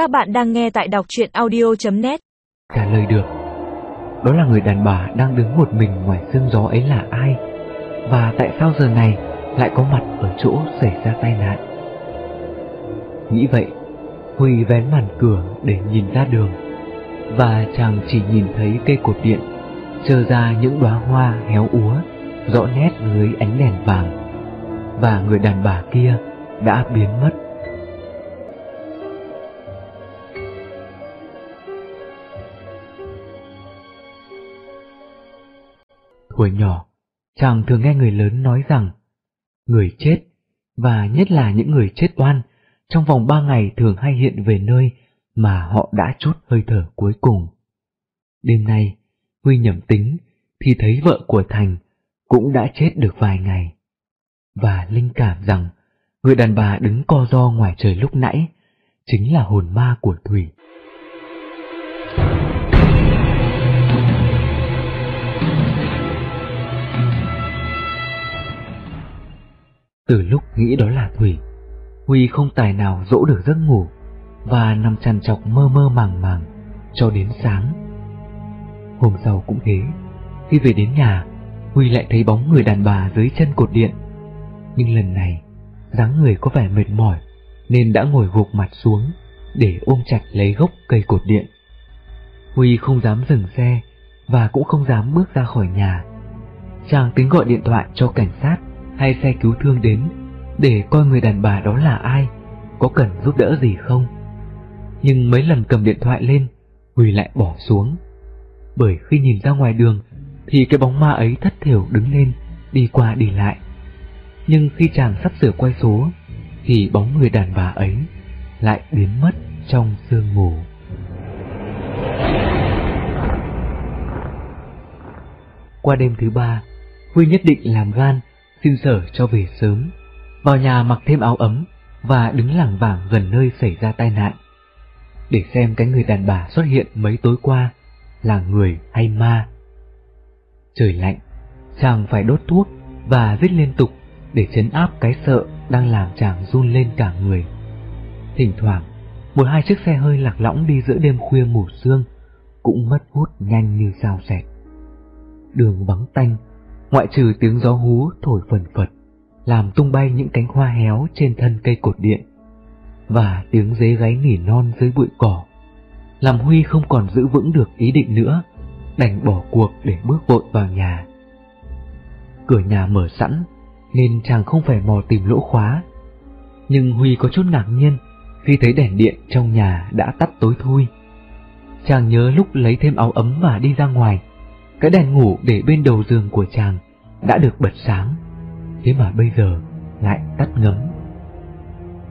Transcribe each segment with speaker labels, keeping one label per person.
Speaker 1: Các bạn đang nghe tại đọc truyện audio.net
Speaker 2: Trả lời được. Đó là người đàn bà đang đứng một mình ngoài sương gió ấy là ai? Và tại sao giờ này lại có mặt ở chỗ xảy ra tai nạn? Nghĩ vậy, Huy vén màn cửa để nhìn ra đường. Và chàng chỉ nhìn thấy cây cột điện Trơ ra những đóa hoa héo úa, Rõ nét dưới ánh đèn vàng. Và người đàn bà kia đã biến mất. Hồi nhỏ, chàng thường nghe người lớn nói rằng người chết, và nhất là những người chết oan, trong vòng ba ngày thường hay hiện về nơi mà họ đã chốt hơi thở cuối cùng. Đêm nay, Huy nhầm tính thì thấy vợ của Thành cũng đã chết được vài ngày. Và linh cảm rằng người đàn bà đứng co do ngoài trời lúc nãy chính là hồn ma của Thủy. Từ lúc nghĩ đó là Thủy, Huy không tài nào dỗ được giấc ngủ và nằm chằn chọc mơ mơ màng màng cho đến sáng. Hôm sau cũng thế, khi về đến nhà, Huy lại thấy bóng người đàn bà dưới chân cột điện. Nhưng lần này, dáng người có vẻ mệt mỏi nên đã ngồi gục mặt xuống để ôm chặt lấy gốc cây cột điện. Huy không dám dừng xe và cũng không dám bước ra khỏi nhà. Chàng tính gọi điện thoại cho cảnh sát hay xe cứu thương đến để coi người đàn bà đó là ai, có cần giúp đỡ gì không. Nhưng mấy lần cầm điện thoại lên, Huy lại bỏ xuống. Bởi khi nhìn ra ngoài đường thì cái bóng ma ấy thất thiểu đứng lên, đi qua đi lại. Nhưng khi chàng sắp sửa quay số thì bóng người đàn bà ấy lại biến mất trong sương mù. Qua đêm thứ ba, Huy nhất định làm gan xin sở cho về sớm, vào nhà mặc thêm áo ấm và đứng lảng vảng gần nơi xảy ra tai nạn, để xem cái người đàn bà xuất hiện mấy tối qua là người hay ma. Trời lạnh, chàng phải đốt thuốc và rít liên tục để chấn áp cái sợ đang làm chàng run lên cả người. Thỉnh thoảng, một hai chiếc xe hơi lạc lõng đi giữa đêm khuya mù sương cũng mất hút nhanh như sao xẹt. Đường vắng tanh ngoại trừ tiếng gió hú thổi phần phật, làm tung bay những cánh hoa héo trên thân cây cột điện, và tiếng dế gáy nỉ non dưới bụi cỏ, làm Huy không còn giữ vững được ý định nữa, đành bỏ cuộc để bước vội vào nhà. Cửa nhà mở sẵn, nên chàng không phải mò tìm lỗ khóa, nhưng Huy có chút ngạc nhiên khi thấy đèn điện trong nhà đã tắt tối thui. Chàng nhớ lúc lấy thêm áo ấm và đi ra ngoài, cái đèn ngủ để bên đầu giường của chàng đã được bật sáng, thế mà bây giờ lại tắt ngấm.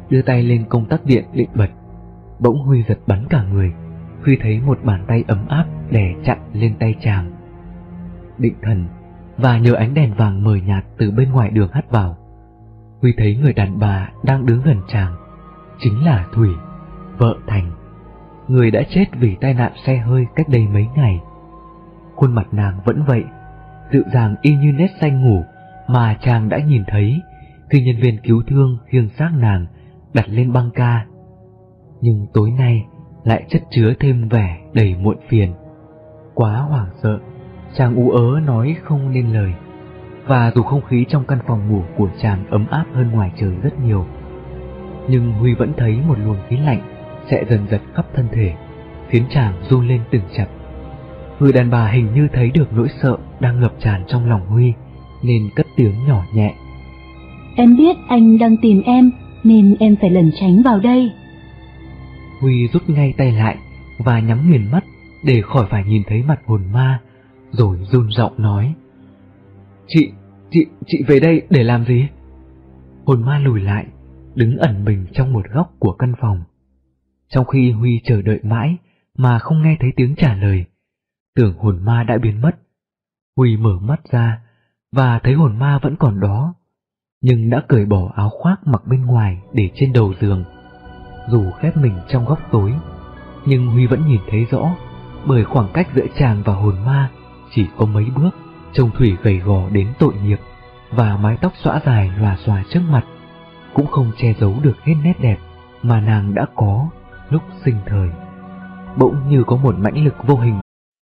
Speaker 2: Đưa tay lên công tắc điện định bật, bỗng Huy giật bắn cả người khi thấy một bàn tay ấm áp đè chặn lên tay chàng. Định thần và nhờ ánh đèn vàng mờ nhạt từ bên ngoài đường hắt vào, Huy thấy người đàn bà đang đứng gần chàng, chính là Thủy, vợ Thành, người đã chết vì tai nạn xe hơi cách đây mấy ngày. Khuôn mặt nàng vẫn vậy, dịu dàng y như nét xanh ngủ mà chàng đã nhìn thấy khi nhân viên cứu thương khiêng xác nàng đặt lên băng ca. Nhưng tối nay lại chất chứa thêm vẻ đầy muộn phiền. Quá hoảng sợ, chàng ú ớ nói không nên lời. Và dù không khí trong căn phòng ngủ của chàng ấm áp hơn ngoài trời rất nhiều, nhưng Huy vẫn thấy một luồng khí lạnh sẽ dần dật khắp thân thể, khiến chàng run lên từng chập. Người đàn bà hình như thấy được nỗi sợ đang ngập tràn trong lòng Huy, nên cất tiếng nhỏ nhẹ.
Speaker 3: Em biết anh đang tìm em, nên em phải lẩn tránh vào đây.
Speaker 2: Huy rút ngay tay lại và nhắm nghiền mắt để khỏi phải nhìn thấy mặt hồn ma, rồi run giọng nói. Chị, chị, chị về đây để làm gì? Hồn ma lùi lại, đứng ẩn mình trong một góc của căn phòng. Trong khi Huy chờ đợi mãi mà không nghe thấy tiếng trả lời, tưởng hồn ma đã biến mất. Huy mở mắt ra và thấy hồn ma vẫn còn đó, nhưng đã cởi bỏ áo khoác mặc bên ngoài để trên đầu giường. Dù khép mình trong góc tối, nhưng Huy vẫn nhìn thấy rõ, bởi khoảng cách giữa chàng và hồn ma chỉ có mấy bước, trông Thủy gầy gò đến tội nghiệp, và mái tóc xõa dài lòa xòa trước mặt, cũng không che giấu được hết nét đẹp mà nàng đã có lúc sinh thời. Bỗng như có một mãnh lực vô hình